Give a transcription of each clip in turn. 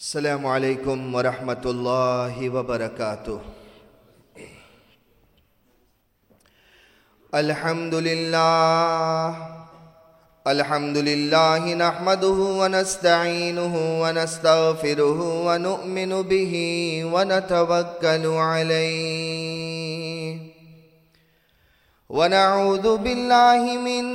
السلام علیکم ورحمۃ اللہ وبرکاتہ۔ الحمد للہ الحمد للہ نحمده ونستعینه ونستغفره ونؤمن به ونتوکل علیه ونعوذ بالله من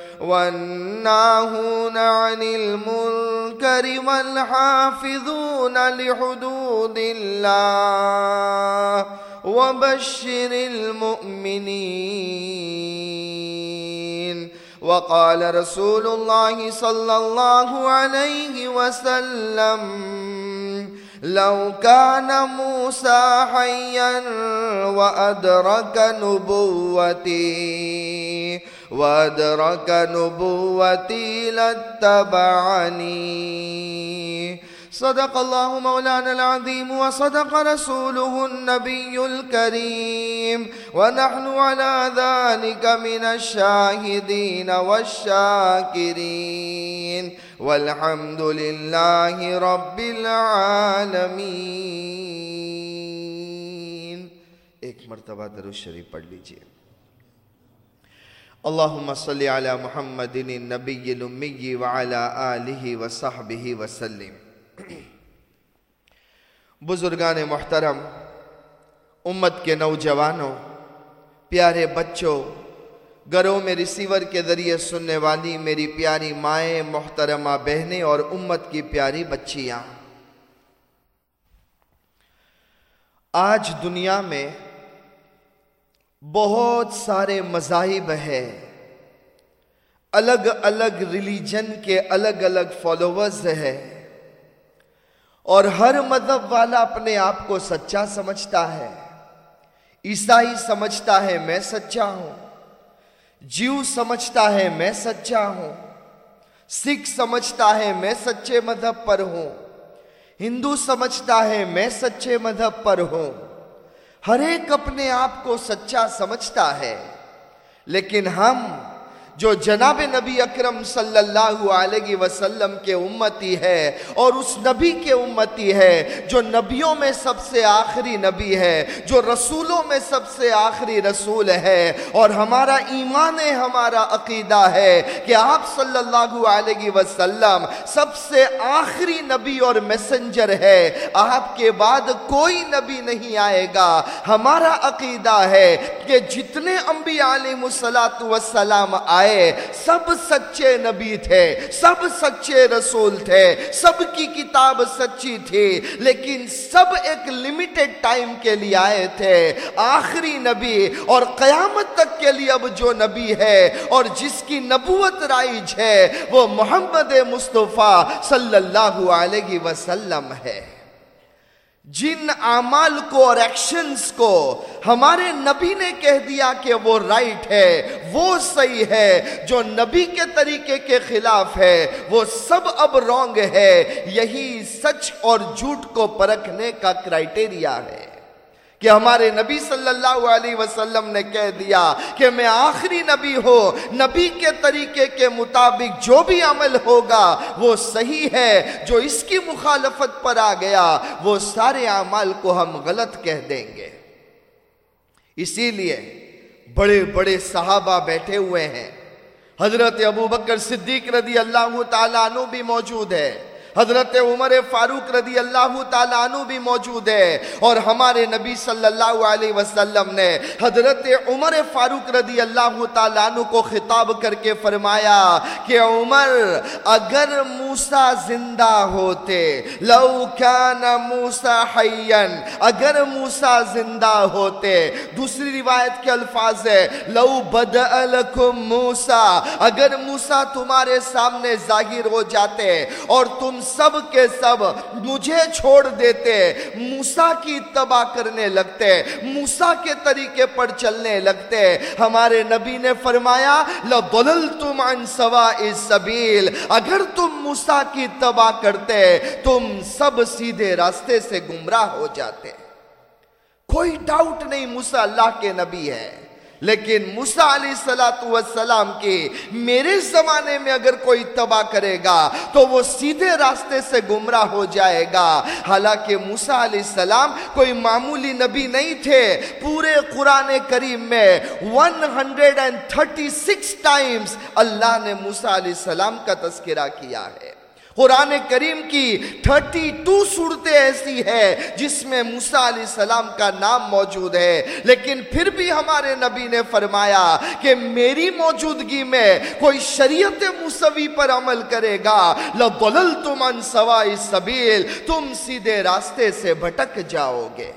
والناهون عن المنكر والحافظون لحدود الله وبشر المؤمنين. وقال رسول الله صلى الله عليه وسلم لو كان موسى حيا وأدرك نبوتي وأدرك نبوتي لاتبعني. صدق الله مولانا العظيم وصدق رسوله النبي الكريم ونحن على ذلك من الشاهدين والشاكرين والحمد لله رب العالمين ایک مرتبہ درود شریف پڑھ لیجیے. اللہم صلی علی محمد النبی الامی وعلی آلہ وصحبہ وسلم. بزرگان محترم، امت کے نوجوانوں، پیارے بچوں، گھروں میں ریسیور کے ذریعے سننے والی میری پیاری مائیں، محترمہ بہنیں اور امت کی پیاری بچیاں۔ آج دنیا میں بہت سارے مذاہب ہے الگ الگ ریلیجن کے الگ الگ فالوورز ہے اور ہر مذہب والا اپنے آپ کو سچا سمجھتا ہے۔ عیسائی سمجھتا ہے میں سچا ہوں۔ جیو سمجھتا ہے میں سچا ہوں۔ سکھ سمجھتا ہے میں سچے مذہب پر ہوں۔ ہندو سمجھتا ہے میں سچے مذہب پر ہوں۔ ہر ایک اپنے آپ کو سچا سمجھتا ہے لیکن ہم جو جناب نبی اکرم صلی اللہ علیہ وسلم کے امتی ہے اور اس نبی کے امتی ہے جو نبیوں میں سب سے آخری نبی ہے، جو رسولوں میں سب سے آخری رسول ہے۔ اور ہمارا ایمان ہمارا عقیدہ ہے کہ آپ صلی اللہ علیہ وسلم سب سے آخری نبی اور میسنجر ہے۔ آپ کے بعد کوئی نبی نہیں آئے گا۔ ہمارا عقیدہ ہے کہ جتنے انبیاء علیہ السلام آئے سب سچے نبی تھے، سب سچے رسول تھے، سب کی کتاب سچی تھی، لیکن سب ایک لمیٹڈ ٹائم کے لیے آئے تھے۔ آخری نبی اور قیامت تک کے لیے اب جو نبی ہے اور جس کی نبوت رائج ہے، وہ محمد مصطفیٰ صلی اللہ علیہ وسلم ہے۔ جن اعمال کو اور ایکشنز کو ہمارے نبی نے کہہ دیا کہ وہ رائٹ ہے، وہ صحیح ہے، جو نبی کے طریقے کے خلاف ہے، وہ سب اب رونگ ہے، یہی سچ اور جھوٹ کو پرکھنے کا کرائٹیریا ہے۔ کہ ہمارے نبی صلی اللہ علیہ وسلم نے کہہ دیا کہ میں آخری نبی ہو، نبی کے طریقے کے مطابق جو بھی عمل ہوگا وہ صحیح ہے، جو اس کی مخالفت پر آ گیا وہ سارے اعمال کو ہم غلط کہہ دیں گے۔ اسی لیے بڑے بڑے صحابہ بیٹھے ہوئے ہیں۔ حضرت ابو بکر صدیق رضی اللہ تعالیٰ عنہ بھی موجود ہے حضرت عمر فاروق رضی اللہ تعالیٰ عنہ بھی موجود ہے اور ہمارے نبی صلی اللہ علیہ وسلم نے حضرت عمر فاروق رضی اللہ تعالیٰ عنہ کو خطاب کر کے فرمایا کہ عمر، اگر موسیٰ زندہ ہوتے، لو کان موسیٰ حیین اگر موسیٰ زندہ ہوتے، دوسری روایت کے الفاظ ہے لو بدأ لکم موسیٰ، اگر موسیٰ تمہارے سامنے ظاہر ہو جاتے اور تم سب کے سب مجھے چھوڑ دیتے، موسیٰ کی تباہ کرنے لگتے، موسیٰ کے طریقے پر چلنے لگتے۔ ہمارے نبی نے فرمایا، لَضَلَلْتُمْ عَنْ سَوَائِ السَّبِيلِ اگر تم موسیٰ کی تباہ کرتے، تم سب سیدھے راستے سے گمراہ ہو جاتے۔ کوئی ڈاؤٹ نہیں، موسیٰ اللہ کے نبی ہے۔ لیکن موسیٰ علیہ السلام کی میرے زمانے میں اگر کوئی تباہ کرے گا تو وہ سیدھے راستے سے گمراہ ہو جائے گا۔ حالانکہ موسیٰ علیہ السلام کوئی معمولی نبی نہیں تھے۔ پورے قرآن کریم میں 136 ٹائمز اللہ نے موسیٰ علیہ السلام کا تذکرہ کیا ہے۔ قرآن کریم کی تھرٹی ٹو صورتیں ایسی ہے جس میں موسیٰ علیہ السلام کا نام موجود ہے۔ لیکن پھر بھی ہمارے نبی نے فرمایا کہ میری موجودگی میں کوئی شریعت موسوی پر عمل کرے گا۔ لَضَلَلْتُمْ عَنْ سَوَائِ السَّبِيلِ، تم سیدھے راستے سے بھٹک جاؤ گے۔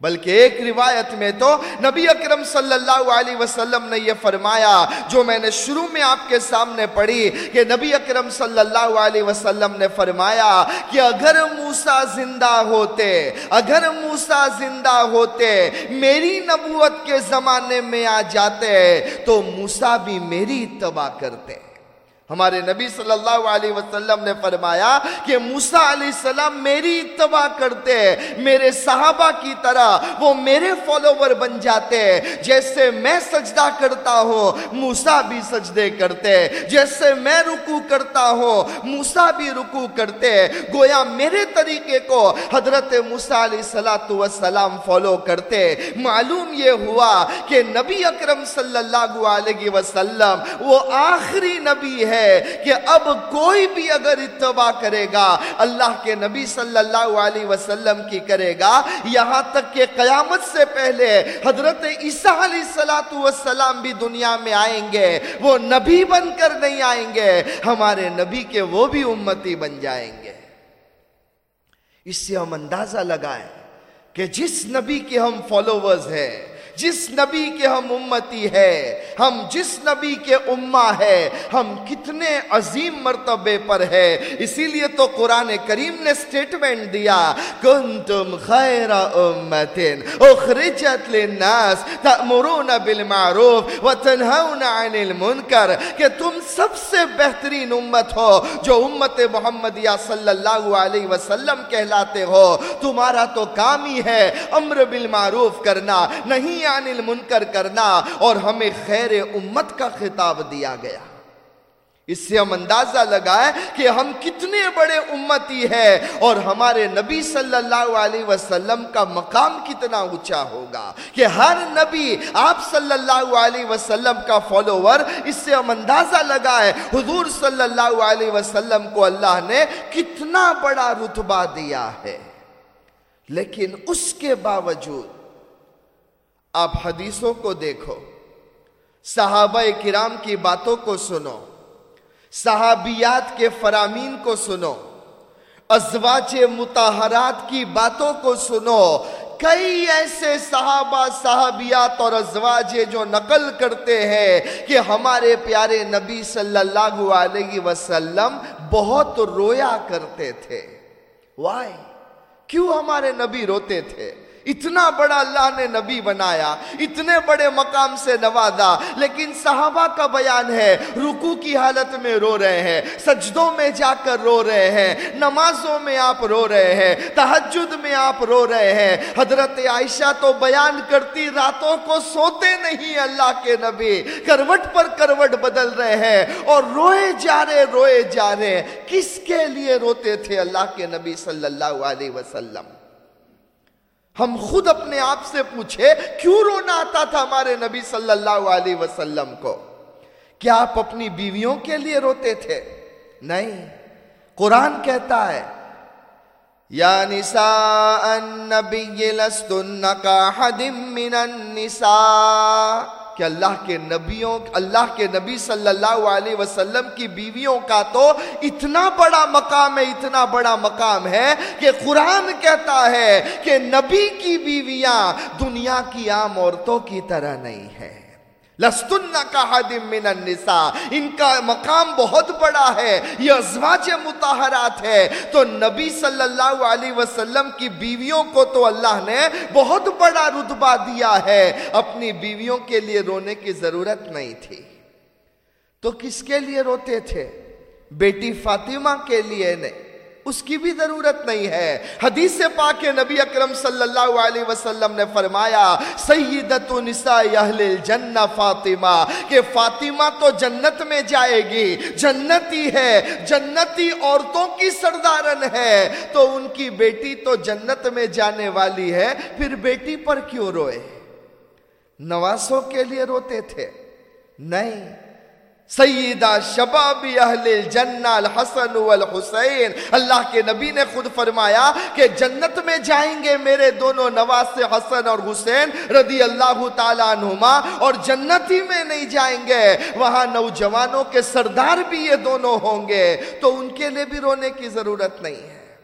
بلکہ ایک روایت میں تو نبی اکرم صلی اللہ علیہ وسلم نے یہ فرمایا، جو میں نے شروع میں آپ کے سامنے پڑھی کہ نبی اکرم صلی اللہ علیہ وسلم نے فرمایا کہ اگر موسیٰ زندہ ہوتے، اگر موسیٰ زندہ ہوتے، میری نبوت کے زمانے میں آ جاتے تو موسیٰ بھی میری اتباع کرتے۔ ہمارے نبی صلی اللہ علیہ وسلم نے فرمایا کہ موسیٰ علیہ السلام میری اتباع کرتے میرے صحابہ کی طرح وہ میرے فالوور بن جاتے جیسے میں سجدہ کرتا ہوں، موسیٰ بھی سجدے کرتے جیسے میں رکو کرتا ہوں، موسیٰ بھی رکو کرتے گویا میرے طریقے کو حضرت موسیٰ علیہ السلام فالو کرتے معلوم یہ ہوا کہ نبی اکرم صلی اللہ علیہ وسلم وہ آخری نبی ہے کہ اب کوئی بھی اگر اتباع کرے گا، اللہ کے نبی صلی اللہ علیہ وسلم کی کرے گا، یہاں تک کہ قیامت سے پہلے حضرت عیسیٰ علیہ السلام بھی دنیا میں آئیں گے۔ وہ نبی بن کر نہیں آئیں گے، ہمارے نبی کے وہ بھی امتی بن جائیں گے۔ اس سے ہم اندازہ لگائیں کہ جس نبی کے ہم فالوورز ہیں جس نبی کے ہم امتی ہے، ہم جس نبی کے امہ ہے، ہم کتنے عظیم مرتبے پر ہے۔ اسی لیے تو قرآن کریم نے سٹیٹمنٹ دیا، کنتم خیر امتن اخرجت للناس تأمرون بالمعروف وتنہون عن المنکر کہ تم سب سے بہترین امت ہو، جو امت محمدیہ صلی اللہ علیہ وسلم کہلاتے ہو۔ تمہارا تو کام ہی ہے امر بالمعروف کرنا، نہیں عن المنکر کرنا اور ہمیں خیر امت کا خطاب دیا گیا۔ اس سے ہم اندازہ لگائے کہ ہم کتنے بڑے امتی ہیں اور ہمارے نبی صلی اللہ علیہ وسلم کا مقام کتنا اونچا ہوگا کہ ہر نبی آپ صلی اللہ علیہ وسلم کا فالوور۔ اس سے ہم اندازہ لگائے حضور صلی اللہ علیہ وسلم کو اللہ نے کتنا بڑا رتبہ دیا ہے۔ لیکن اس کے باوجود آپ حدیثوں کو دیکھو، صحابہ کرام کی باتوں کو سنو، صحابیات کے فرامین کو سنو، ازواج متحرات کی باتوں کو سنو۔ کئی ایسے صحابہ، صحابیات اور ازواج جو نقل کرتے ہیں کہ ہمارے پیارے نبی صلی اللہ علیہ وسلم بہت رویا کرتے تھے۔ وائی کیوں ہمارے نبی روتے تھے؟ اتنا بڑا اللہ نے نبی بنایا، اتنے بڑے مقام سے نوازا، لیکن صحابہ کا بیان ہے رکو کی حالت میں رو رہے ہیں، سجدوں میں جا کر رو رہے ہیں، نمازوں میں آپ رو رہے ہیں تحجد میں آپ رو رہے ہیں۔ حضرت عائشہ تو بیان کرتی راتوں کو سوتے نہیں اللہ کے نبی، کروٹ پر کروٹ بدل رہے ہیں۔ اور روئے جا رہے، روئے جا رہے کس کے لیے روتے تھے اللہ کے نبی صلی اللہ علیہ وسلم؟ ہم خود اپنے آپ سے پوچھے، کیوں رونا آتا تھا ہمارے نبی صلی اللہ علیہ وسلم کو؟ کیا آپ اپنی بیویوں کے لیے روتے تھے؟ نہیں۔ قرآن کہتا ہے، یا نساء النبی لستن کا حد من النساء۔ کہ اللہ کے نبیوں اللہ کے نبی صلی اللہ علیہ وسلم کی بیویوں کا تو اتنا بڑا مقام ہے، اتنا بڑا مقام ہے کہ قرآن کہتا ہے کہ نبی کی بیویاں دنیا کی عام عورتوں کی طرح نہیں ہے لستن کا حدم من النساء۔ ان کا مقام بہت بڑا ہے، یہ ازواج متحرات ہے۔ تو نبی صلی اللہ علیہ وسلم کی بیویوں کو تو اللہ نے بہت بڑا رتبہ دیا ہے۔ اپنی بیویوں کے لیے رونے کی ضرورت نہیں تھی۔ تو کس کے لیے روتے تھے؟ بیٹی فاطمہ کے لیے نہیں۔ اس کی بھی ضرورت نہیں ہے۔ حدیث پاک نبی اکرم صلی اللہ علیہ وسلم نے فرمایا سیدت نساء اہل الجنہ فاطمہ، کہ فاطمہ تو جنت میں جائے گی، جنتی ہے، جنتی عورتوں کی سردارن ہے۔ تو ان کی بیٹی تو جنت میں جانے والی ہے، پھر بیٹی پر کیوں روئے؟ نواسوں کے لیے روتے تھے۔ نہیں سیدہ شباب اہل الجنہ الحسن والحسین۔ اللہ کے نبی نے خود فرمایا کہ جنت میں جائیں گے میرے دونوں نواز سے حسن اور حسین رضی اللہ تعالیٰ عنہما اور جنتی میں نہیں جائیں گے۔ وہاں نوجوانوں کے سردار بھی یہ دونوں ہوں گے۔ تو ان کے لیے بھی رونے کی ضرورت نہیں ہے۔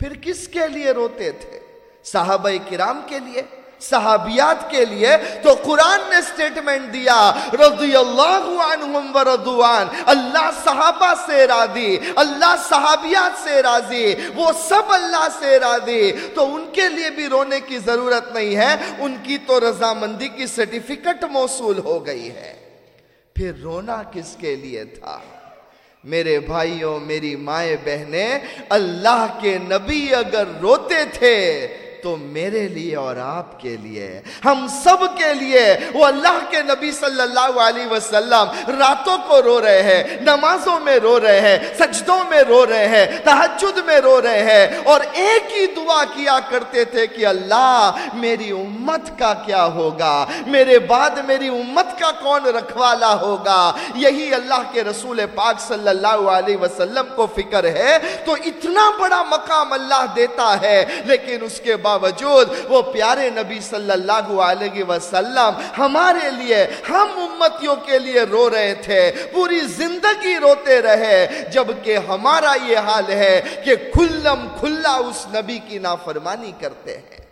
پھر کس کے لیے روتے تھے؟ صحابہ کرام کے لیے؟ صحابیات کے لیے تو قرآن نے سٹیٹمنٹ دیا رضی اللہ عنہم و رضوان، اللہ صحابہ سے راضی، اللہ صحابیات سے راضی، وہ سب اللہ سے راضی۔ تو ان کے لیے بھی رونے کی ضرورت نہیں ہے، ان کی تو رضامندی کی سرٹیفکٹ موصول ہو گئی ہے۔ پھر رونا کس کے لیے تھا؟ میرے بھائیوں، میری مائیں بہنیں، اللہ کے نبی اگر روتے تھے تو میرے لیے اور آپ کے لیے، ہم سب کے لیے وہ اللہ کے نبی صلی اللہ علیہ وسلم راتوں کو رو رہے ہیں، نمازوں میں رو رہے ہیں، سجدوں میں رو رہے ہیں تحجد میں رو رہے ہیں۔ اور ایک ہی دعا کیا کرتے تھے کہ اللہ، میری امت کا کیا ہوگا؟ میرے بعد میری امت کا کون رکھوالا ہوگا؟ یہی اللہ کے رسول پاک صلی اللہ علیہ وسلم کو فکر ہے۔ تو اتنا بڑا مقام اللہ دیتا ہے، لیکن اس کے بعد باوجود وہ پیارے نبی صلی اللہ علیہ وسلم ہمارے لیے، ہم امتیوں کے لیے رو رہے تھے، پوری زندگی روتے رہے، جبکہ ہمارا یہ حال ہے کہ کھلم کھلا اس نبی کی نافرمانی کرتے ہیں۔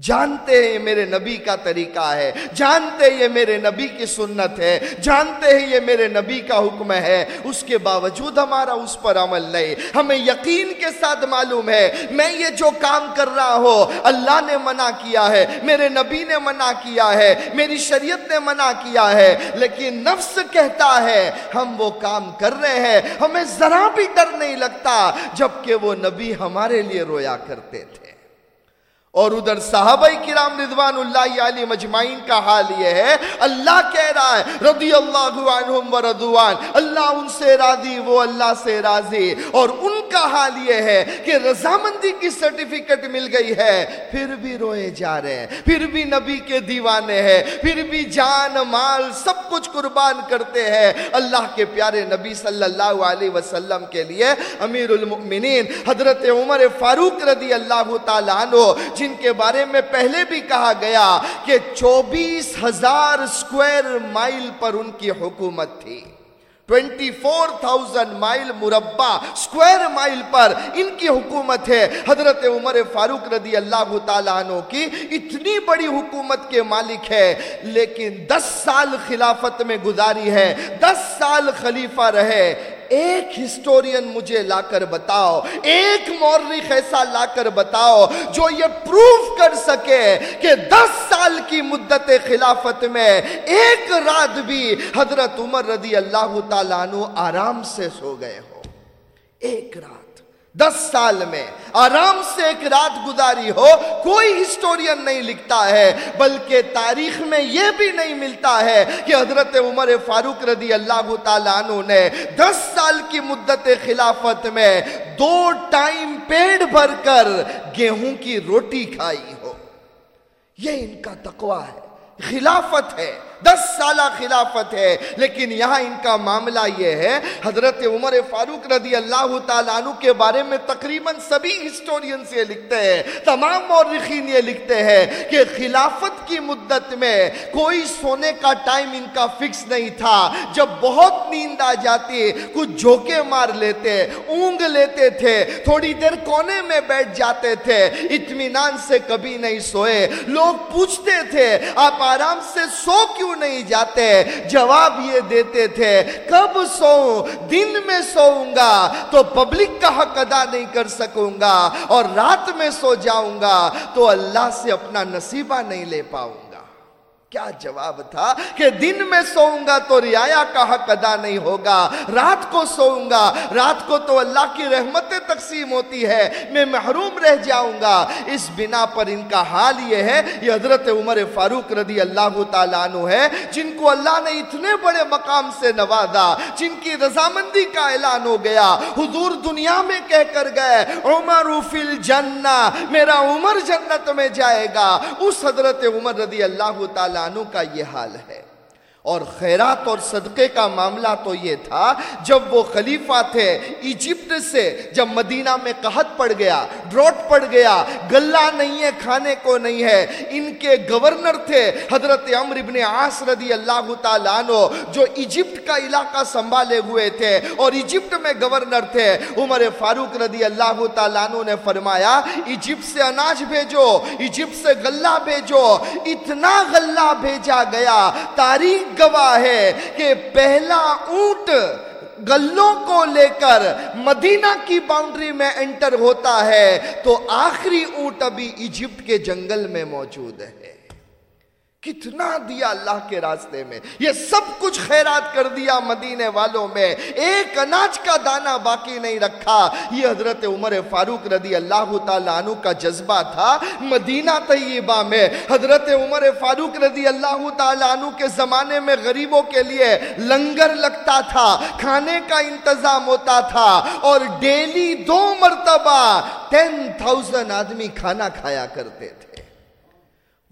جانتے ہیں یہ میرے نبی کا طریقہ ہے، جانتے یہ میرے نبی کی سنت ہے، جانتے ہیں یہ میرے نبی کا حکم ہے۔ اس کے باوجود ہمارا اس پر عمل نہیں۔ ہمیں یقین کے ساتھ معلوم ہے، میں یہ جو کام کر رہا ہوں، اللہ نے منع کیا ہے، میرے نبی نے منع کیا ہے، میری شریعت نے منع کیا ہے۔ لیکن نفس کہتا ہے، ہم وہ کام کر رہے ہیں، ہمیں ذرا بھی ڈر نہیں لگتا، جبکہ وہ نبی ہمارے لیے رویا کرتے تھے۔ اور ادھر صحابہ کرام رضوان اللہ علی مجمعین کا حال یہ ہے، اللہ کہہ رہا ہے، رضی اللہ عنہم و رضوان، اللہ ان سے راضی، وہ اللہ سے راضی۔ اور ان کا حال یہ ہے کہ رضامندی کی سرٹیفکیٹ مل گئی ہے، پھر بھی روئے جا رہے ہیں، پھر بھی نبی کے دیوانے ہیں، پھر بھی جان، مال، سب کچھ قربان کرتے ہیں۔ اللہ کے پیارے نبی صلی اللہ علیہ وسلم کے لیے امیر المؤمنین، حضرت عمر فاروق رضی اللہ تعالیٰ عنہ جن کے بارے میں پہلے بھی کہا گیا کہ چوبیس ہزار سکوئر مائل پر ان کی حکومت تھی۔ ٹوینٹی فور تھاؤزنڈ مائل مربع سکوئر مائل پر ان کی حکومت ہے۔ حضرت عمر فاروق رضی اللہ تعالیٰ عنہ کی اتنی بڑی حکومت کے مالک ہے، لیکن دس سال خلافت میں گزاری ہے، دس سال خلیفہ رہے۔ ایک ہسٹورین مجھے لا کر بتاؤ، ایک مورخ ایسا لا کر بتاؤ جو یہ پروف کر سکے کہ دس سال کی مدت خلافت میں ایک رات بھی حضرت عمر رضی اللہ تعالیٰ عنہ آرام سے سو گئے ہو ایک رات۔ دس سال میں۔ آرام سے ایک رات گزاری ہو، کوئی ہسٹورین نہیں لکھتا ہے، بلکہ تاریخ میں یہ بھی نہیں ملتا ہے کہ حضرت عمر فاروق رضی اللہ تعالیٰ عنہ نے دس سال کی مدت خلافت میں دو ٹائم پیڑ بھر کر گیہوں کی روٹی کھائی ہو۔ یہ ان کا تقوی ہے، خلافت ہے۔ دس سالہ خلافت ہے۔ لیکن یہاں ان کا معاملہ یہ ہے، حضرت عمر فاروق رضی اللہ تعالیٰ عنہ کے بارے میں تقریباً سبھی ہسٹورینز یہ لکھتے ہیں، تمام مورخین یہ لکھتے ہیں کہ خلافت کی مدت میں کوئی سونے کا ٹائم ان کا فکس نہیں تھا۔ جب بہت نیند آ جاتی، کچھ جھوکے مار لیتے، اونگ لیتے تھے، تھوڑی دیر کونے میں بیٹھ جاتے تھے، اطمینان سے کبھی نہیں سوئے۔ لوگ پوچھتے تھے، آپ آرام سے سو کیوں نہیں جاتے، جواب یہ دیتے تھے، کب سوؤں؟ دن میں سوؤں گا تو پبلک کا حق ادا نہیں کر سکوں گا اور رات میں سو جاؤں گا تو اللہ سے اپنا نصیبہ نہیں لے پاؤں کیا جواب تھا کہ دن میں سوؤں گا تو رعایا کا حق ادا نہیں ہوگا، رات کو سوؤں گا، رات کو تو اللہ کی رحمتیں تقسیم ہوتی ہے میں محروم رہ جاؤں گا۔ اس بنا پر ان کا حال یہ ہے، یہ حضرت عمر فاروق رضی اللہ تعالیٰ عنہ ہے، جن کو اللہ نے اتنے بڑے مقام سے نوازا، جن کی رضامندی کا اعلان ہو گیا۔ حضور دنیا میں کہہ کر گئے، عمر فی الجنہ، میرا عمر جنت میں جائے گا۔ اس حضرت عمر رضی اللہ تعالیٰ عنہ کا یہ حال ہے۔ اور خیرات اور صدقے کا معاملہ تو یہ تھا، جب وہ خلیفہ تھے ایجپٹ سے، جب مدینہ میں قحط پڑ گیا، ڈروٹ پڑ گیا، گلہ نہیں ہے، کھانے کو نہیں ہے۔ ان کے گورنر تھے حضرت عمر ابن عاص رضی اللہ تعالیٰ عنہ، جو ایجپٹ کا علاقہ سنبھالے ہوئے تھے۔ اور ایجپٹ میں گورنر تھے عمر فاروق رضی اللہ تعالیٰ عنہ نے فرمایا، ایجپٹ سے اناج بھیجو، ایجپٹ سے غلہ بھیجو، اتنا غلہ بھیجا گیا، تاریخ گواہ ہے کہ پہلا اونٹ گلوں کو لے کر مدینہ کی باؤنڈری میں انٹر ہوتا ہے تو آخری اونٹ ابھی ایجپٹ کے جنگل میں موجود ہے۔ کتنا دیا اللہ کے راستے میں؟ یہ سب کچھ خیرات کر دیا مدینے والوں میں۔ ایک اناج کا دانہ باقی نہیں رکھا۔ یہ حضرت عمر فاروق رضی اللہ تعالیٰ عنہ کا جذبہ تھا مدینہ طیبہ میں۔ حضرت عمر فاروق رضی اللہ تعالیٰ عنہ کے زمانے میں غریبوں کے لیے لنگر لگتا تھا، کھانے کا انتظام ہوتا تھا اور ڈیلی دو مرتبہ ٹین تھاؤزن آدمی کھانا کھایا کرتے تھے۔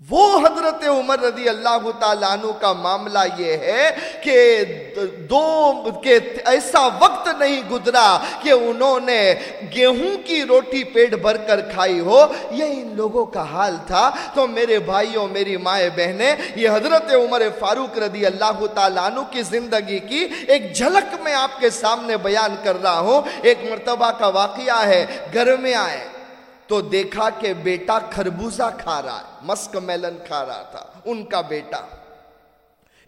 وہ حضرت عمر رضی اللہ تعالیٰ عنہ کا معاملہ یہ ہے کہ دو کہ ایسا وقت نہیں گزرا کہ انہوں نے گیہوں کی روٹی پیٹ بھر کر کھائی ہو۔ یہ ان لوگوں کا حال تھا۔ تو میرے بھائیوں، میری مائیں بہنیں، یہ حضرت عمر فاروق رضی اللہ تعالیٰ عنہ کی زندگی کی ایک جھلک میں آپ کے سامنے بیان کر رہا ہوں۔ ایک مرتبہ کا واقعہ ہے۔ گھر میں آئے۔ تو دیکھا کہ بیٹا خربوزہ کھا رہا ہے، مسک میلن کھا رہا تھا، ان کا بیٹا۔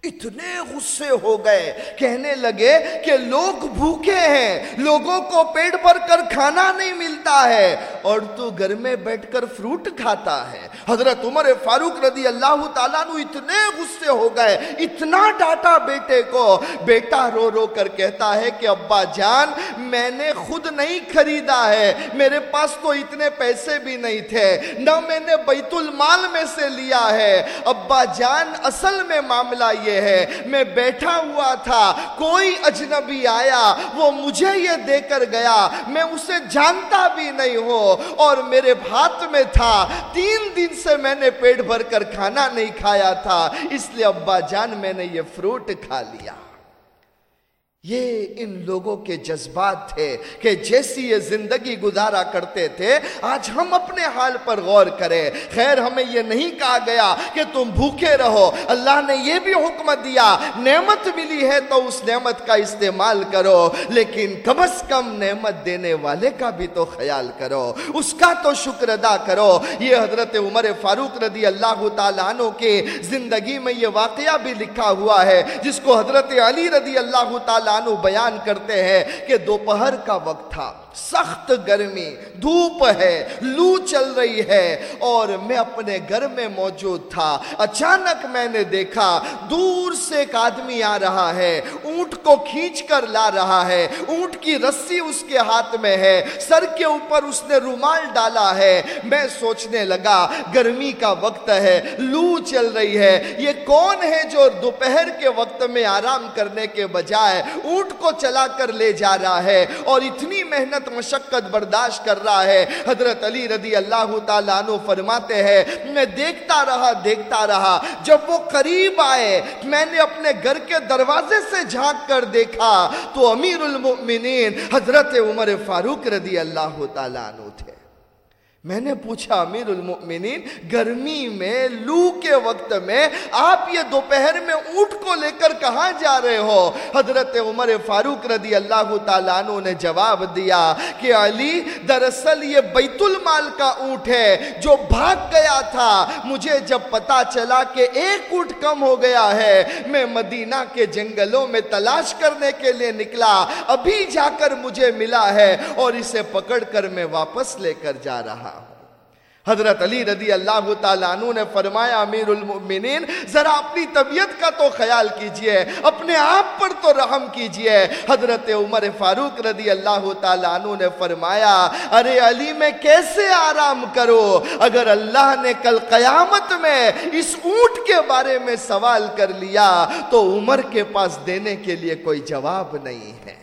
اتنے غصے ہو گئے، کہنے لگے کہ لوگ بھوکے ہیں، لوگوں کو پیٹ بھر کر کھانا نہیں ملتا ہے۔ اور تو گھر میں بیٹھ کر فروٹ کھاتا ہے۔ حضرت عمر فاروق رضی اللہ تعالیٰ نو اتنے غصے ہو گئے، اتنا ڈاٹا بیٹے کو۔ بیٹا رو رو کر کہتا ہے کہ ابا جان، میں نے خود نہیں خریدا ہے، میرے پاس تو اتنے پیسے بھی نہیں تھے، نہ میں نے بیت المال میں سے لیا ہے۔ ابا جان، اصل میں معاملہ یہ ہے میں بیٹھا ہوا تھا، کوئی اجنبی آیا، وہ مجھے یہ دے کر گیا۔ میں اسے جانتا بھی نہیں ہوں۔ اور میرے ہاتھ میں تھا۔ تین دن سے میں نے پیٹ بھر کر کھانا نہیں کھایا تھا۔ اس لیے ابا جان میں نے یہ فروٹ کھا لیا۔ یہ ان لوگوں کے جذبات تھے کہ جیسی یہ زندگی گزارا کرتے تھے، آج ہم اپنے حال پر غور کریں۔ خیر، ہمیں یہ نہیں کہا گیا کہ تم بھوکے رہو۔ اللہ نے یہ بھی حکم دیا، نعمت ملی ہے تو اس نعمت کا استعمال کرو، لیکن کم از کم نعمت دینے والے کا بھی تو خیال کرو۔ اس کا تو شکر ادا کرو۔ یہ حضرت عمر فاروق رضی اللہ تعالیٰ عنہ کے زندگی میں یہ واقعہ بھی لکھا ہوا ہے، جس کو حضرت علی رضی اللہ تعالیٰ تعالیٰ عنہ بیان کرتے ہیں کہ دوپہر کا وقت تھا۔ سخت گرمی، دھوپ ہے، لو چل رہی ہے، اور میں اپنے گھر میں موجود تھا۔ اچانک میں نے دیکھا، دور سے ایک آدمی آ رہا ہے، اونٹ کو کھینچ کر لا رہا ہے۔ اونٹ کی رسی اس کے ہاتھ میں ہے، سر کے اوپر اس نے رومال ڈالا ہے۔ میں سوچنے لگا، گرمی کا وقت ہے، لو چل رہی ہے۔ یہ کون ہے جو دوپہر کے وقت میں آرام کرنے کے بجائے اونٹ کو چلا کر لے جا رہا ہے؟ اور اتنی محنت محنت مشقت برداشت کر رہا ہے۔ حضرت علی رضی اللہ تعالیٰ عنہ فرماتے ہیں، میں دیکھتا رہا دیکھتا رہا۔ جب وہ قریب آئے، میں نے اپنے گھر کے دروازے سے جھانک کر دیکھا۔ تو امیر المؤمنین حضرت عمر فاروق رضی اللہ تعالیٰ عنہ تھے۔ میں نے پوچھا، امیر المؤمنین، گرمی میں، لو کے وقت میں آپ یہ دوپہر میں اونٹ کو لے کر کہاں جا رہے ہو؟ حضرت عمر فاروق رضی اللہ تعالیٰ عنہ نے جواب دیا کہ علی، دراصل یہ بیت المال کا اونٹ ہے جو بھاگ گیا تھا۔ مجھے جب پتا چلا کہ ایک اونٹ کم ہو گیا ہے، میں مدینہ کے جنگلوں میں تلاش کرنے کے لیے نکلا۔ ابھی جا کر مجھے ملا ہے اور اسے پکڑ کر میں واپس لے کر جا رہا حضرت علی رضی اللہ تعالیٰ عنہ نے فرمایا، امیر المؤمنین، ذرا اپنی طبیعت کا تو خیال کیجیے، اپنے آپ پر تو رحم کیجیے۔ حضرت عمر فاروق رضی اللہ تعالیٰ عنہ نے فرمایا، ارے علی، میں کیسے آرام کرو اگر اللہ نے کل قیامت میں اس اونٹ کے بارے میں سوال کر لیا، تو عمر کے پاس دینے کے لیے کوئی جواب نہیں ہے۔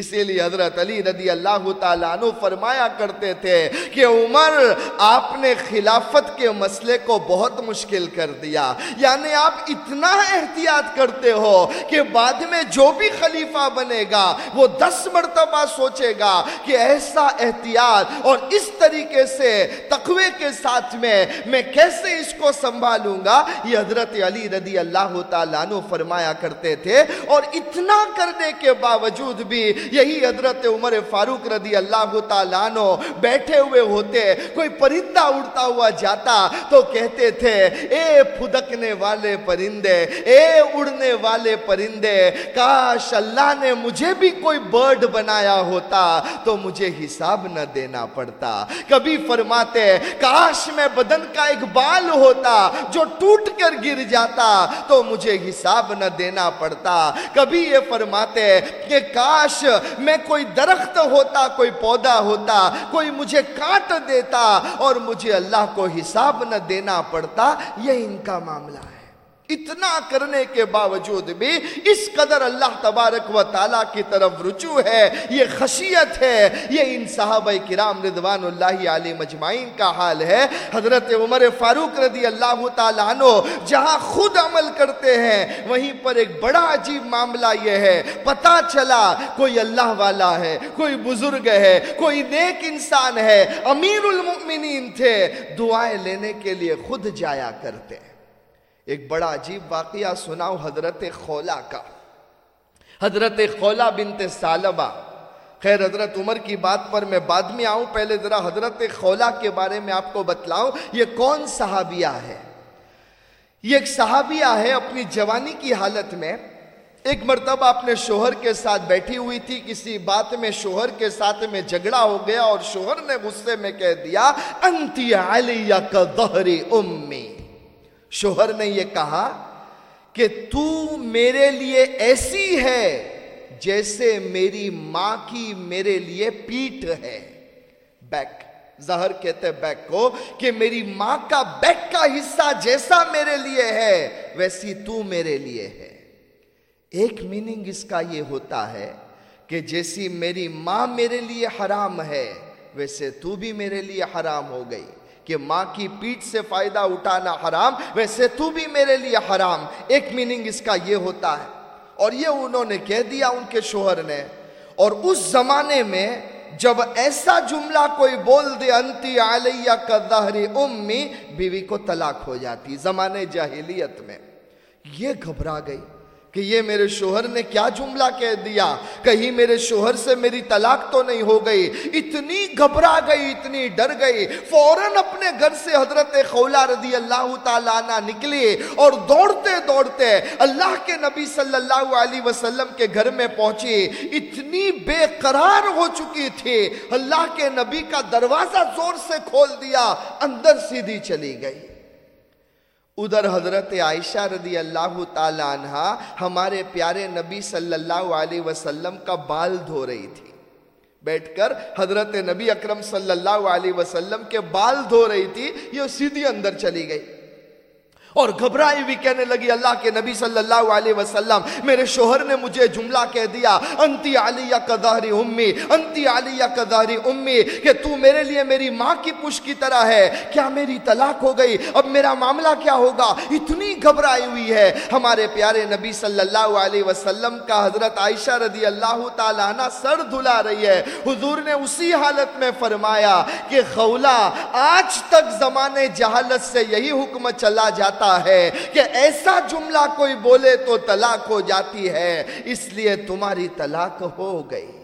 اسی لیے حضرت علی رضی اللہ تعالیٰ عنہ فرمایا کرتے تھے کہ عمر آپ نے خلافت کے مسئلے کو بہت مشکل کر دیا۔ یعنی آپ اتنا احتیاط کرتے ہو کہ بعد میں جو بھی خلیفہ بنے گا، وہ دس مرتبہ سوچے گا کہ ایسا احتیاط اور اس طریقے سے تقوی کے ساتھ میں میں کیسے اس کو سنبھالوں گا؟ یہ حضرت علی رضی اللہ تعالیٰ عنہ فرمایا کرتے تھے۔ اور اتنا کرنے کے باوجود بھی یہی حضرت عمر فاروق رضی اللہ تعالیٰ عنہ بیٹھے ہوئے ہوتے، کوئی پرندہ اڑتا ہوا جاتا تو کہتے تھے، اے پھدکنے والے پرندے، اے اڑنے والے پرندے، کاش اللہ نے مجھے بھی کوئی برڈ بنایا ہوتا تو مجھے حساب نہ دینا پڑتا۔ کبھی فرماتے، کاش میں بدن کا ایک بال ہوتا جو ٹوٹ کر گر جاتا تو مجھے حساب نہ دینا پڑتا۔ کبھی یہ فرماتے کہ کاش میں کوئی درخت ہوتا، کوئی پودا ہوتا، کوئی مجھے کاٹ دیتا اور مجھے اللہ کو حساب نہ دینا پڑتا، یہ ان کا معاملہ ہے۔ اتنا کرنے کے باوجود بھی اس قدر اللہ تبارک و تعالیٰ کی طرف رجوع ہے، یہ خشیت ہے، یہ ان صحابہ کرام رضوان اللہ علی مجمعین کا حال ہے۔ حضرت عمر فاروق رضی اللہ تعالیٰ عنہ جہاں خود عمل کرتے ہیں، وہیں پر ایک بڑا عجیب معاملہ یہ ہے۔ پتا چلا، کوئی اللہ والا ہے، کوئی بزرگ ہے، کوئی نیک انسان ہے، امیر المؤمنین تھے۔ دعائیں لینے کے لیے خود جایا کرتے۔ ہیں ایک بڑا عجیب واقعہ سناؤ حضرت خولا کا۔ حضرت خولا بنت سالبہ خیر، حضرت عمر کی بات پر میں بعد میں آؤں۔ پہلے ذرا حضرت خولا کے بارے میں آپ کو بتلاؤں۔ یہ کون صحابیہ ہے؟ یہ ایک صحابیہ ہے اپنی جوانی کی حالت میں۔ ایک مرتبہ اپنے شوہر کے ساتھ بیٹھی ہوئی تھی۔ کسی بات میں شوہر کے ساتھ میں جھگڑا ہو گیا اور شوہر نے غصے میں کہہ دیا، انتی علی کا ظہری امی۔ شوہر نے یہ کہا کہ تو میرے لیے ایسی ہے جیسے میری ماں کی میرے لیے پیٹ ہے۔ بیک، زہر کہتے بیک کو کہ میری ماں کا بیک کا حصہ جیسا میرے لیے ہے، ویسی تو میرے لیے ہے۔ ایک میننگ اس کا یہ ہوتا ہے کہ جیسی میری ماں میرے لیے حرام ہے، ویسے تو بھی میرے لیے حرام ہو گئی۔ کہ ماں کی پیٹ سے فائدہ اٹھانا حرام، ویسے تو بھی میرے لیے حرام۔ ایک میننگ اس کا یہ ہوتا ہے۔ اور یہ انہوں نے کہہ دیا ان کے شوہر نے۔ اور اس زمانے میں جب ایسا جملہ کوئی بول دے، انتی علیہ کا ظہری امی، بیوی کو طلاق ہو جاتی زمانے جاہلیت میں۔ یہ گھبرا گئی۔ کہ یہ میرے شوہر نے کیا جملہ کہہ دیا؟ کہیں میرے شوہر سے میری طلاق تو نہیں ہو گئی؟ اتنی گھبرا گئی، اتنی ڈر گئی۔ فوراً اپنے گھر سے حضرت خولہ رضی اللہ تعالیٰ عنہ نکلی اور دوڑتے دوڑتے اللہ کے نبی صلی اللہ علیہ وسلم کے گھر میں پہنچی اتنی بے قرار ہو چکی تھی۔ اللہ کے نبی کا دروازہ زور سے کھول دیا، اندر سیدھی چلی گئی۔ ادھر حضرت عائشہ رضی اللہ تعالیٰ عنہ ہمارے پیارے نبی صلی اللہ علیہ وسلم کا بال دھو رہی تھی۔ بیٹھ کر حضرت نبی اکرم صلی اللہ علیہ وسلم کے بال دھو رہی تھی، یہ سیدھی اندر چلی گئی۔ اور گھبرائی بھی کہنے لگی، اللہ کے نبی صلی اللہ علیہ وسلم، میرے شوہر نے مجھے جملہ کہہ دیا، انتی علیہ قداری امی، انتی علیہ قداری امی، کہ تو میرے لیے میری ماں کی پش کی طرح ہے، کیا میری طلاق ہو گئی؟ اب میرا معاملہ کیا ہوگا؟ اتنی گھبرائی ہوئی ہے۔ ہمارے پیارے نبی صلی اللہ علیہ وسلم کا حضرت عائشہ رضی اللہ تعالیٰ عنہ سر دھلا رہی ہے۔ حضور نے اسی حالت میں فرمایا کہ خولہ، آج تک زمانے جہالت سے یہی حکم چلا جاتا ہے کہ ایسا جملہ کوئی بولے تو طلاق ہو جاتی ہے، اس لیے تمہاری طلاق ہو گئی۔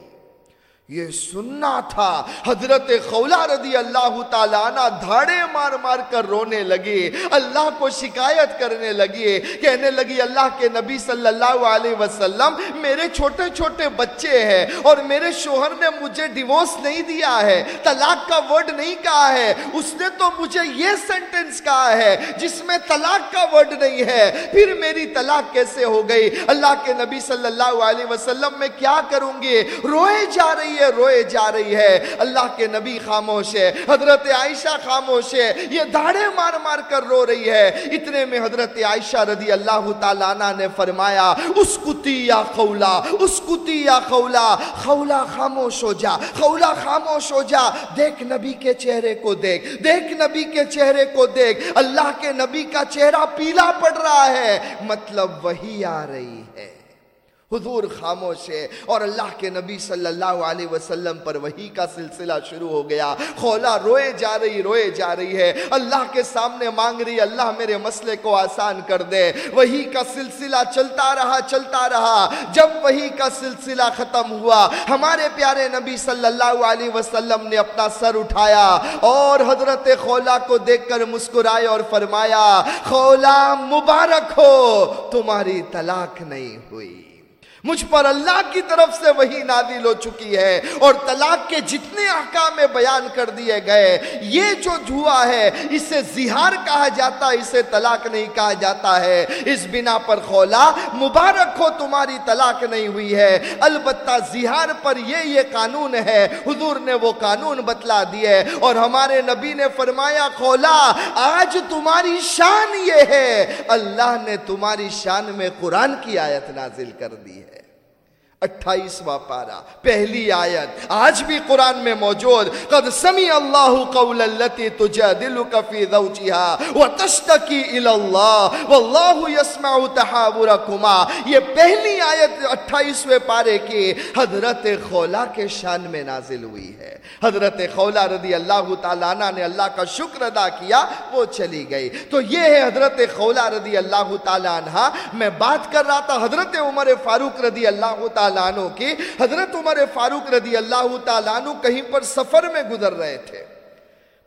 یہ سننا تھا۔ حضرت خولہ رضی اللہ تعالیٰ دھاڑے مار مار کر رونے لگی اللہ کو شکایت کرنے لگی کہنے لگی اللہ کے نبی صلی اللہ علیہ وسلم میرے چھوٹے چھوٹے بچے ہیں اور میرے شوہر نے مجھے ڈیوورس نہیں دیا ہے، طلاق کا ورڈ نہیں کہا ہے۔ اس نے تو مجھے یہ سنٹنس کہا ہے جس میں طلاق کا ورڈ نہیں ہے۔ پھر میری طلاق کیسے ہو گئی؟ اللہ کے نبی صلی اللہ علیہ وسلم میں کیا کروں گی روئے جا رہی ہے روئے جا رہی ہے۔ اللہ کے نبی خاموش ہے، حضرت عائشہ خاموش ہے۔ یہ دھاڑے مار مار کر رو رہی ہے۔ اتنے میں حضرت عائشہ رضی اللہ تعالیٰ عنہ نے فرمایا اس کتی یا خولا اس کتی یا خولا۔ خولا خاموش ہو جا، خولا خاموش ہو جا۔ دیکھ نبی کے چہرے کو دیکھ دیکھ نبی کے چہرے کو دیکھ۔ اللہ کے نبی کا چہرہ پیلا پڑ رہا ہے۔ مطلب وہی آ رہی ہے۔ حضور خاموش ہے اور اللہ کے نبی صلی اللہ علیہ وسلم پر وہی کا سلسلہ شروع ہو گیا۔ خولا روئے جا رہی، روئے جا رہی ہے۔ اللہ کے سامنے مانگ رہی، اللہ میرے مسئلے کو آسان کر دے۔ وہی کا سلسلہ چلتا رہا چلتا رہا۔ جب وہی کا سلسلہ ختم ہوا، ہمارے پیارے نبی صلی اللہ علیہ وسلم نے اپنا سر اٹھایا اور حضرت خولا کو دیکھ کر مسکرائے اور فرمایا خولا مبارک ہو، تمہاری طلاق نہیں ہوئی۔ مجھ پر اللہ کی طرف سے وہی نادل ہو چکی ہے اور طلاق کے جتنے احکام بیان کر دیے گئے، یہ جو دھوا ہے، اسے زہار کہا جاتا ہے اسے طلاق نہیں کہا جاتا ہے۔ اس بنا پر خولا، مبارک ہو تمہاری طلاق نہیں ہوئی ہے۔ البتہ زہار پر یہ یہ قانون ہے، حضور نے وہ قانون بتلا دیے اور ہمارے نبی نے فرمایا، خولا، آج تمہاری شان یہ ہے۔ اللہ نے تمہاری شان میں قرآن کی آیت نازل کر دی ہے۔ اٹھائیسواں پارا پہلی آیت۔ آج بھی قرآن میں موجود، قد سمی اللہ قول اللتی تجادلک فی ذوجها وتشتکی الاللہ واللہ یسمع تحاورکما۔ یہ پہلی آیت اٹھائیسویں پارے کی حضرت خولا کے شان میں نازل ہوئی ہے۔ حضرت خولا رضی اللہ تعالیٰ عنہ نے اللہ کا شکر ادا کیا، وہ چلی گئی۔ تو یہ ہے حضرت خولا رضی اللہ تعالیٰ عنہ۔ میں بات کر رہا تھا حضرت عمر فاروق رضی اللہ تعالیٰ تعالیٰ عنہ کی حضرت عمر فاروق رضی اللہ تعالیٰ عنہ کہیں پر سفر میں گزر رہے تھے۔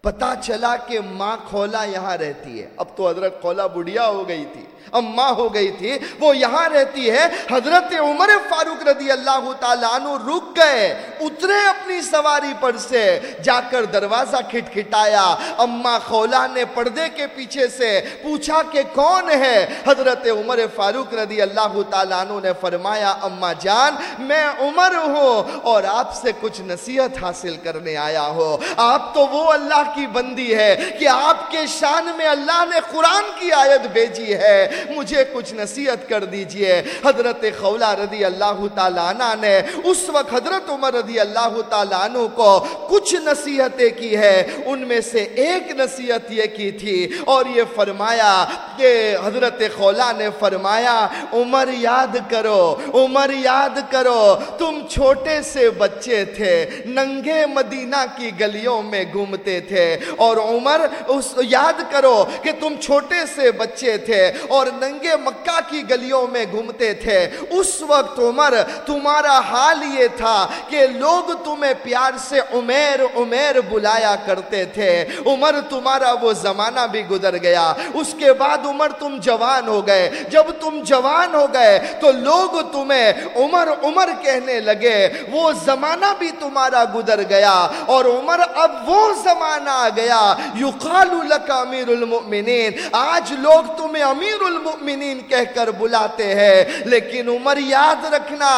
پتا چلا کہ ماں کھولا یہاں رہتی ہے۔ اب تو حضرت کھولا بڑھیا ہو گئی تھی۔ اماں ہو گئی تھی، وہ یہاں رہتی ہے۔ حضرت عمر فاروق رضی اللہ تعالیٰ عنہ رک گئے، اترے اپنی سواری پر سے، جا کر دروازہ کھٹ کھٹایا اماں خولا نے پردے کے پیچھے سے پوچھا کہ کون ہے؟ حضرت عمر فاروق رضی اللہ تعالیٰ عنہ نے فرمایا، اماں جان، میں عمر ہوں اور آپ سے کچھ نصیحت حاصل کرنے آیا ہو آپ تو وہ اللہ کی بندی ہے کہ آپ کے شان میں اللہ نے قرآن کی آیت بھیجی ہے۔ مجھے کچھ نصیحت کر دیجیے۔ حضرت خولا رضی اللہ تعالیٰ عنہ نے اس وقت حضرت عمر رضی اللہ تعالیٰ عنہ کو کچھ نصیحتیں کی ہے ان میں سے ایک نصیحت یہ کی تھی اور یہ فرمایا کہ حضرت خولا نے فرمایا، عمر یاد کرو، عمر یاد کرو، تم چھوٹے سے بچے تھے، ننگے مدینہ کی گلیوں میں گھومتے تھے۔ اور عمر، اس، یاد کرو کہ تم چھوٹے سے بچے تھے اور اور ننگے مکہ کی گلیوں میں گھومتے تھے۔ اس وقت عمر تمہارا حال یہ تھا کہ لوگ تمہیں پیار سے عمیر عمیر بلایا کرتے تھے۔ عمر تمہارا وہ زمانہ بھی گزر گیا۔ اس کے بعد عمر تم جوان ہو گئے۔ جب تم جوان ہو گئے تو لوگ تمہیں عمر عمر کہنے لگے، وہ زمانہ بھی تمہارا گزر گیا۔ اور عمر اب وہ زمانہ آ گیا۔ یقال لک امیر المؤمنین، آج لوگ تمہیں امیر المؤمنین کہہ کر بلاتے ہیں، لیکن عمر یاد رکھنا،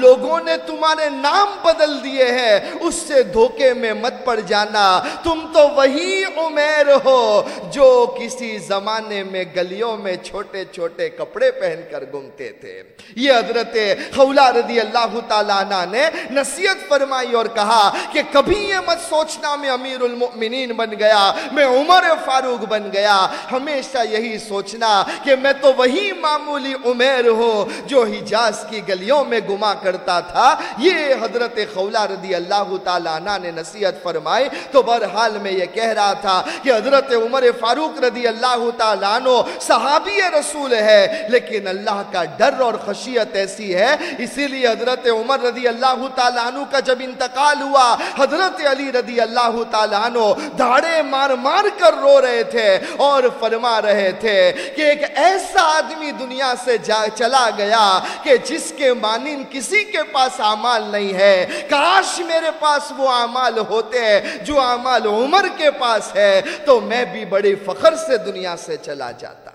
لوگوں نے تمہارے نام بدل دیے ہیں، اس سے دھوکے میں مت پڑ جانا۔ تم تو وہی عمیر ہو جو کسی زمانے میں گلیوں میں چھوٹے چھوٹے کپڑے پہن کر گھومتے تھے۔ یہ حضرت خولا رضی اللہ تعالیٰ عنہ نے نصیحت فرمائی اور کہا کہ کبھی یہ مت سوچنا میں امیر المؤمنین بن گیا، میں عمر فاروق بن گیا۔ ہمیشہ یہی سوچنا کہ میں تو وہی معمولی عمیر ہوں جو حجاز کی گلیوں میں گما کرتا تھا۔ یہ حضرت خولا رضی اللہ تعالیٰ عنہ نے نصیحت فرمائی۔ تو برحال میں یہ کہہ رہا تھا کہ حضرت عمر فاروق رضی اللہ تعالیٰ عنہ صحابی رسول ہے، لیکن اللہ کا ڈر اور خشیت ایسی ہے۔ اسی لیے حضرت عمر رضی اللہ تعالیٰ عنہ کا جب انتقال ہوا، حضرت علی رضی اللہ تعالیٰ عنہ دھاڑے مار مار کر رو رہے تھے اور فرما رہے تھے کہ ایک ایسا آدمی دنیا سے جا چلا گیا کہ جس کے مانند کسی کے پاس اعمال نہیں ہے۔ کاش میرے پاس وہ اعمال ہوتے جو اعمال عمر کے پاس ہے، تو میں بھی بڑی فخر سے دنیا سے چلا جاتا۔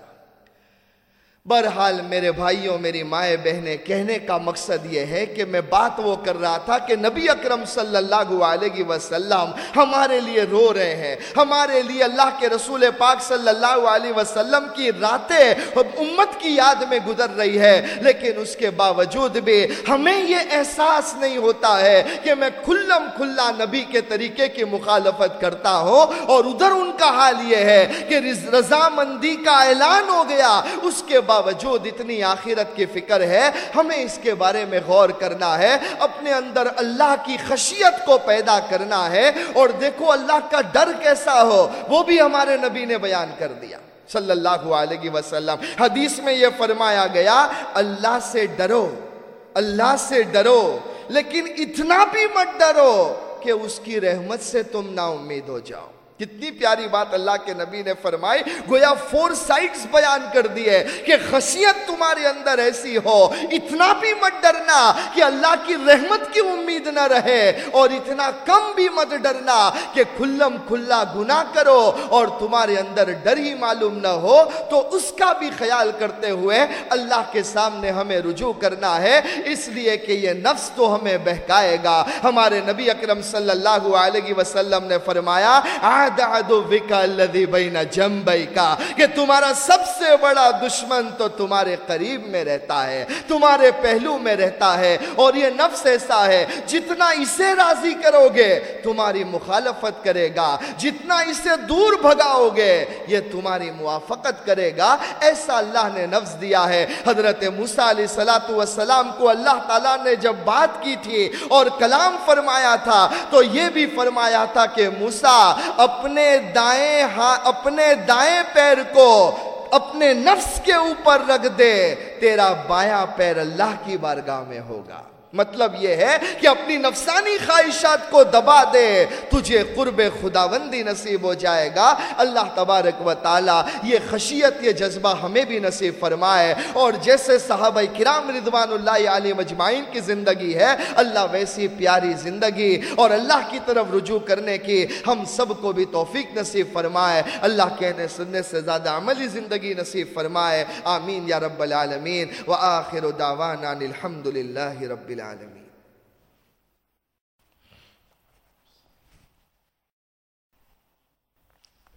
برحال میرے بھائیوں، میری مائیں بہنیں، کہنے کا مقصد یہ ہے کہ میں بات وہ کر رہا تھا کہ نبی اکرم صلی اللہ علیہ وسلم ہمارے لیے رو رہے ہیں۔ ہمارے لیے اللہ کے رسول پاک صلی اللہ علیہ وسلم کی راتیں امت کی یاد میں گزر رہی ہے۔ لیکن اس کے باوجود بھی ہمیں یہ احساس نہیں ہوتا ہے کہ میں کھلم کھلا نبی کے طریقے کی مخالفت کرتا ہوں۔ اور ادھر ان کا حال یہ ہے کہ رضامندی کا اعلان ہو گیا۔ اس کے بعد باوجود اتنی آخرت کی فکر ہے، ہمیں اس کے بارے میں غور کرنا ہے، اپنے اندر اللہ کی خشیت کو پیدا کرنا ہے اور دیکھو اللہ کا ڈر کیسا ہو، وہ بھی ہمارے نبی نے بیان کر دیا۔ صلی اللہ علیہ وسلم۔ حدیث میں یہ فرمایا گیا، اللہ سے ڈرو، اللہ سے ڈرو، لیکن اتنا بھی مت ڈرو کہ اس کی رحمت سے تم نا امید ہو جاؤ۔ کتنی پیاری بات اللہ کے نبی نے فرمائی، گویا فور سائٹس بیان کر دیے کہ خشیت تمہارے اندر ایسی ہو، اتنا بھی مت ڈرنا کہ اللہ کی رحمت کی امید نہ رہے، اور اتنا کم بھی مت ڈرنا کہ کھلم کھلا گناہ کرو اور تمہارے اندر ڈر ہی معلوم نہ ہو۔ تو اس کا بھی خیال کرتے ہوئے اللہ کے سامنے ہمیں رجوع کرنا ہے، اس لیے کہ یہ نفس تو ہمیں بہکائے گا۔ ہمارے نبی اکرم صلی اللہ علیہ وسلم نے فرمایا بین جنبئی کا کہ تمہارا سب سے بڑا دشمن تو تمہارے قریب میں رہتا ہے، تمہارے پہلو میں رہتا ہے، اور یہ نفس ایسا ہے، جتنا اسے راضی کرو گے، تمہاری مخالفت کرے گا، جتنا اسے دور بھگاؤ گے، یہ تمہاری موافقت کرے گا، ایسا اللہ نے نفس دیا ہے۔ حضرت موسیٰ علیہ السلام کو اللہ تعالیٰ نے جب بات کی تھی اور کلام فرمایا تھا، تو یہ بھی فرمایا تھا کہ موسیٰ اپنے دائیں ہاں، اپنے دائیں پیر کو اپنے نفس کے اوپر رکھ دے، تیرا بایاں پیر اللہ کی بارگاہ میں ہوگا۔ مطلب یہ ہے کہ اپنی نفسانی خواہشات کو دبا دے، تجھے قرب خداوندی نصیب ہو جائے گا۔ اللہ تبارک و تعالی یہ خشیت، یہ جذبہ ہمیں بھی نصیب فرمائے۔ اور جیسے صحابہ کرام رضوان اللہ علیہ مجمعین کی زندگی ہے، اللہ ویسی پیاری زندگی۔ اور اللہ کی طرف رجوع کرنے کی ہم سب کو بھی توفیق نصیب فرمائے۔ اللہ کہنے، سننے سے زیادہ عملی زندگی نصیب فرمائے۔ آمین یا رب العالمین۔ وآخر دعوانا الحمدللہ رب العالمین۔ العالمين.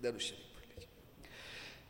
درو الشريف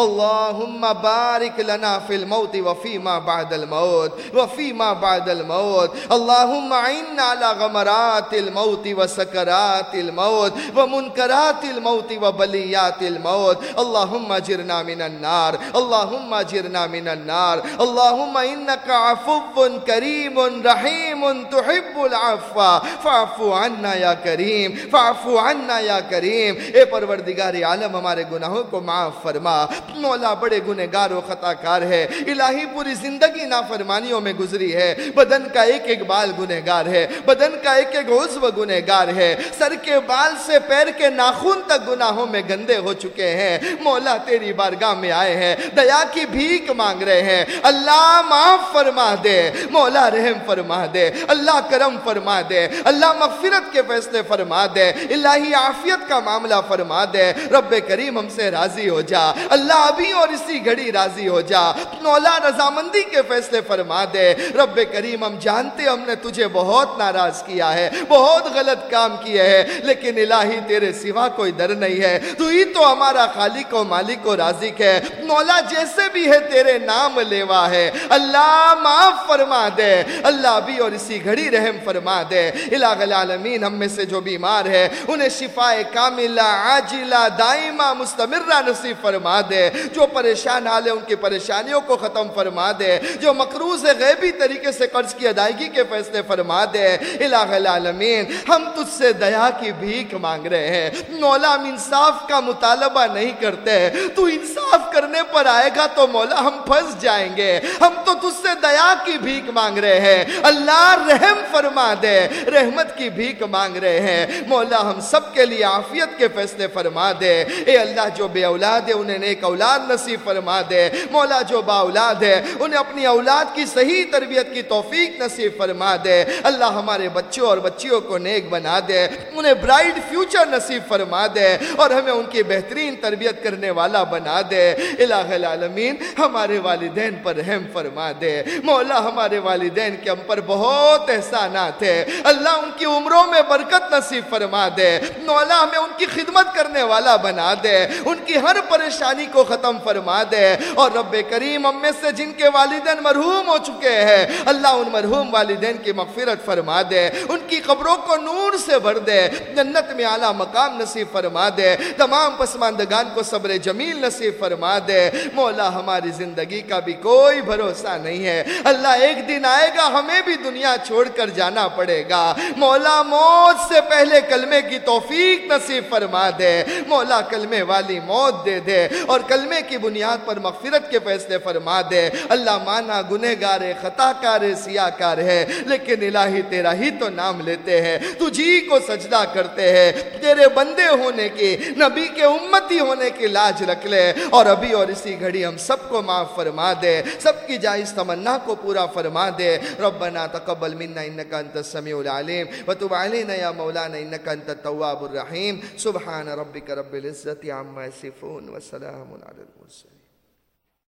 اللهم بارك لنا في الموت وفيما بعد الموت وفيما بعد الموت اللهم عنا على غمرات الموت وسكرات الموت ومنكرات الموت وبليات الموت اللهم اجرنا من النار اللهم اجرنا من النار اللهم انك عفو كريم رحيم تحب العفو فاعفو عنا يا كريم فاعفو عنا يا كريم اے پروردگار عالم ہمارے گناہوں کو معاف فرما مولا بڑے گنہگار و خطا کار ہے۔ الہی پوری زندگی نافرمانیوں میں گزری ہے۔ بدن کا ایک ایک بال گنہگار ہے۔ بدن کا ایک ایک عضو گنہگار ہے۔ سر کے بال سے پیر کے ناخون تک گناہوں میں گندے ہو چکے ہیں۔ مولا تیری بارگاہ میں آئے ہیں۔ دیا کی بھیک مانگ رہے ہیں۔ اللہ معاف فرما دے۔ مولا رحم فرما دے۔ اللہ کرم فرما دے۔ اللہ مغفرت کے فیصلے فرما دے۔ الہی عافیت کا معاملہ فرما دے۔ رب کریم ہم سے راضی ہو جا۔ اللہ اللہ ابھی اور اسی گھڑی راضی ہو جا۔ مولا رضامندی کے فیصلے فرما دے۔ رب کریم، ہم جانتے ہم نے تجھے بہت ناراض کیا ہے، بہت غلط کام کیے ہیں، لیکن الہی تیرے سوا کوئی در نہیں ہے۔ تو ہی تو ہمارا خالق و مالک و رازق ہے۔ مولا جیسے بھی ہے تیرے نام لیوا ہے۔ اللہ معاف فرما دے۔ اللہ بھی اور اسی گھڑی رحم فرما دے۔ الہ العالمین، ہم میں سے جو بیمار ہے، انہیں شفاء کاملہ، عاجلہ، دائمہ، مستمرہ نصیب فرما دے۔ دے جو پریشان حال ہے، ان کی پریشانیوں کو ختم فرما دے۔ جو مقروض غیبی طریقے سے قرض کی ادائیگی کے فیصلے فرما دے۔ الہ العالمین، ہم تجھ سے دیا کی بھیک مانگ رہے ہیں۔ مولا ہم انصاف کا مطالبہ نہیں کرتے۔ تو انصاف کرنے پر آئے گا تو مولا ہم پھنس جائیں گے۔ ہم تو تجھ سے دیا کی بھیک مانگ رہے ہیں۔ اللہ رحم فرما دے، رحمت کی بھیک مانگ رہے ہیں۔ مولا ہم سب کے لیے عافیت کے فیصلے فرما دے۔ اے اللہ، جو بے اولاد ہے، انہیں نیک اولاد نصیب فرما دے۔ مولا جو با اولاد ہے، انہیں اپنی اولاد کی صحیح تربیت کی توفیق نصیب فرما دے۔ اللہ ہمارے بچوں اور بچیوں کو نیک بنا دے۔ انہیں برائٹ فیوچر نصیب فرما دے اور ہمیں ان کی بہترین تربیت کرنے والا بنا دے۔ الہ العالمین، ہمارے والدین پر رحم فرما دے۔ مولا، ہمارے والدین کے ہم پر بہت احسانات ہے اللہ ان کی عمروں میں برکت نصیب فرما دے۔ مولا، ہمیں ان کی خدمت کرنے والا بنا دے۔ ان کی ہر پریشانی کو کو ختم فرما دے۔ اور رب کریم ہم میں سے جن کے والدین مرحوم ہو چکے ہیں، اللہ ان مرحوم والدین کی مغفرت فرما دے، ان کی قبروں کو نور سے بھر دے، جنت میں اعلیٰ مقام نصیب فرما دے، تمام پسماندگان کو صبر جمیل نصیب فرما دے۔ مولا، ہماری زندگی کا بھی کوئی بھروسہ نہیں ہے۔ اللہ، ایک دن آئے گا، ہمیں بھی دنیا چھوڑ کر جانا پڑے گا۔ مولا، موت سے پہلے کلمے کی توفیق نصیب فرما دے۔ مولا، کلمے والی موت دے دے۔ اور کلمے کی بنیاد پر مغفرت کے فیصلے فرما دے۔ اللہ مانا گنہ گار خطا کار سیاہ کار ہے، لیکن الہی تیرا ہی تو نام لیتے ہیں۔ تجھی کو سجدہ کرتے ہیں۔ تیرے بندے ہونے کی، نبی کے امتی ہونے کی لاج رکھ لے۔ اور ابھی اور اسی گھڑی ہم سب کو معاف فرما دے۔ سب کی جائز تمنا کو پورا فرما دے۔ ربنا تقبل منا انکا انت السمیع العلیم۔ وتب علینا یا مولانا انکا انت التواب الرحیم۔ سبحان ربک رب العزت عما یصفون وسلام علی المرسلین